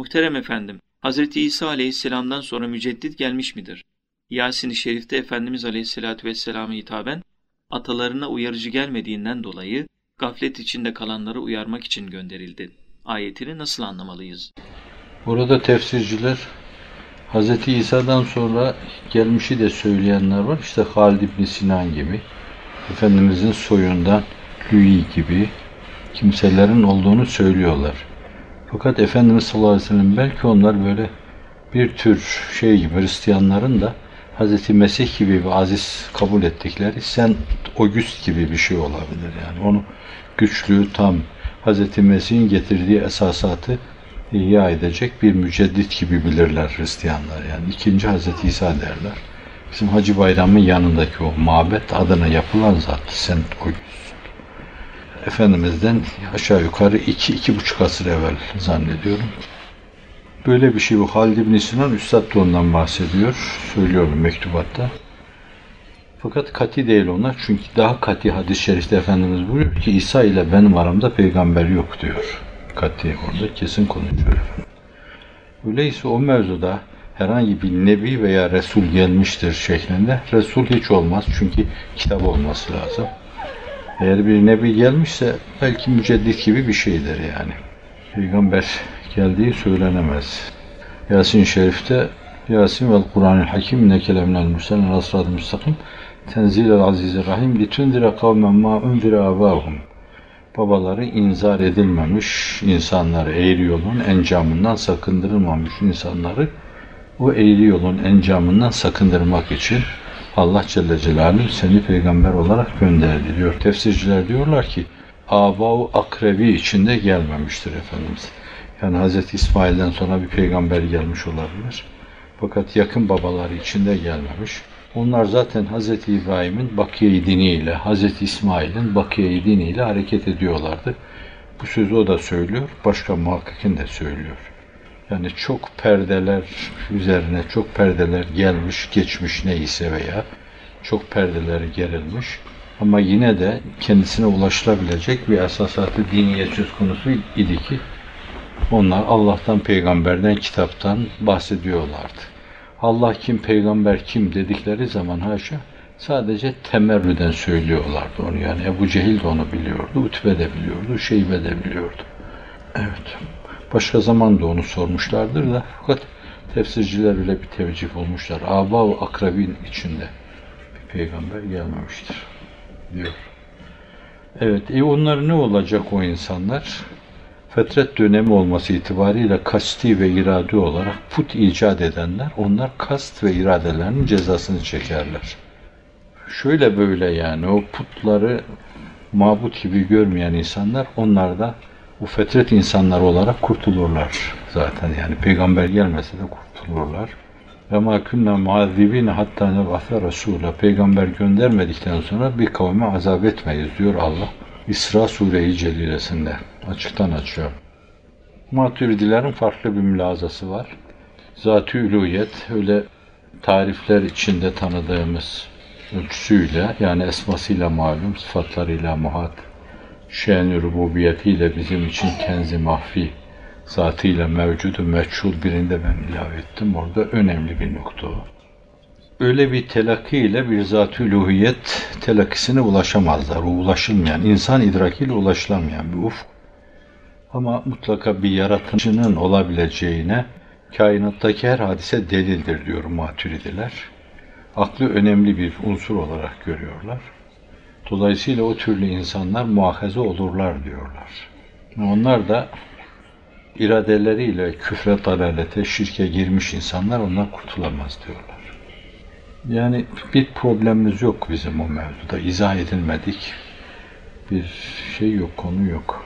Muhterem efendim, Hz. İsa aleyhisselamdan sonra müceddit gelmiş midir? Yasin-i Şerif'te Efendimiz aleyhisselatü vesselama hitaben, atalarına uyarıcı gelmediğinden dolayı gaflet içinde kalanları uyarmak için gönderildi. Ayetini nasıl anlamalıyız? Burada tefsirciler Hz. İsa'dan sonra gelmişi de söyleyenler var. İşte Halid İbni Sinan gibi, Efendimizin soyundan Louis gibi kimselerin olduğunu söylüyorlar. Fakat Efendimiz sallallahu aleyhi ve sellem belki onlar böyle bir tür şey gibi Hristiyanların da Hz. Mesih gibi bir aziz kabul ettikleri sen August gibi bir şey olabilir. Yani onu güçlü, tam Hz. Mesih'in getirdiği esasatı ihya edecek bir müceddit gibi bilirler Hristiyanlar. Yani ikinci Hz. İsa derler. Bizim Hacı Bayram'ın yanındaki o mabet adına yapılan zat Sent August. Efendimiz'den aşağı yukarı iki, iki buçuk asır evvel zannediyorum. Böyle bir şey bu. Halid ibn Sinan Üstad da ondan bahsediyor. Söylüyor mektubatta. Fakat kati değil onlar. Çünkü daha kati hadis-i şerifte Efendimiz buyuruyor ki İsa ile benim aramda peygamber yok diyor. Kati orada kesin konuşuyor. Öyleyse o mevzuda herhangi bir nebi veya resul gelmiştir şeklinde. Resul hiç olmaz çünkü kitap olması lazım. Eğer bir nebi gelmişse belki müceddit gibi bir şeydir yani. Peygamber geldiği söylenemez. Yasin Şerif'te Yasin vel Kur'an-ı Hakim ne kelemnel müselen asrad-ı müstakim tenzil-el aziz rahim litundire kavmen ma undire abahum babaları inzar edilmemiş insanları eğri yolun encamından sakındırılmamış insanları o eğri yolun encamından sakındırmak için Allah Celle Celaluhu seni peygamber olarak gönderdi diyor. Tefsirciler diyorlar ki Abav akrebi içinde gelmemiştir Efendimiz. Yani Hz. İsmail'den sonra bir peygamber gelmiş olabilir. Fakat yakın babaları içinde gelmemiş. Onlar zaten Hz. İbrahim'in bakiye diniyle, Hz. İsmail'in bakiye diniyle hareket ediyorlardı. Bu sözü o da söylüyor, başka muhakkikin de söylüyor. Yani çok perdeler üzerine çok perdeler gelmiş, geçmiş neyse veya çok perdeler gerilmiş. Ama yine de kendisine ulaşılabilecek bir esasatı diniye söz konusu idi ki onlar Allah'tan, peygamberden, kitaptan bahsediyorlardı. Allah kim, peygamber kim dedikleri zaman haşa sadece temerrüden söylüyorlardı onu. Yani Ebu Cehil de onu biliyordu, Utbe de biliyordu, Şeybe de biliyordu. Evet. Başka zaman da onu sormuşlardır da fakat tefsirciler öyle bir tevcih olmuşlar. Aba ve akrabin içinde bir peygamber gelmemiştir diyor. Evet, e onlar ne olacak o insanlar? Fetret dönemi olması itibariyle kasti ve irade olarak put icat edenler, onlar kast ve iradelerinin cezasını çekerler. Şöyle böyle yani o putları mabut gibi görmeyen insanlar, onlar da bu fetret insanları olarak kurtulurlar zaten yani peygamber gelmese de kurtulurlar. Ve ma kunna muazzibine hatta neb'ase rasula. Peygamber göndermedikten sonra bir kavme azap etmeyiz diyor Allah. İsra Sure-i Celilesinde açıktan açıyor. Maturidilerin farklı bir mülazası var. Zat-ı üluyet öyle tarifler içinde tanıdığımız ölçüsüyle yani esmasıyla malum, sıfatlarıyla muhat, şen-i rububiyetiyle bizim için kenzi mahfi, zatıyla mevcudu meçhul birinde ben ilave ettim. Orada önemli bir nokta o. Öyle bir telakki ile bir zat-ı luhiyet telakkisine ulaşamazlar. O ulaşılmayan, insan idrakiyle ulaşılamayan bir ufk. Ama mutlaka bir yaratıcının olabileceğine kainattaki her hadise delildir diyor maturidiler. Aklı önemli bir unsur olarak görüyorlar. Dolayısıyla o türlü insanlar muahaze olurlar diyorlar. Onlar da iradeleriyle küfre, dalalete, şirke girmiş insanlar onlar kurtulamaz diyorlar. Yani bir problemimiz yok bizim o mevzuda. İzah edilmedik bir şey yok, konu yok.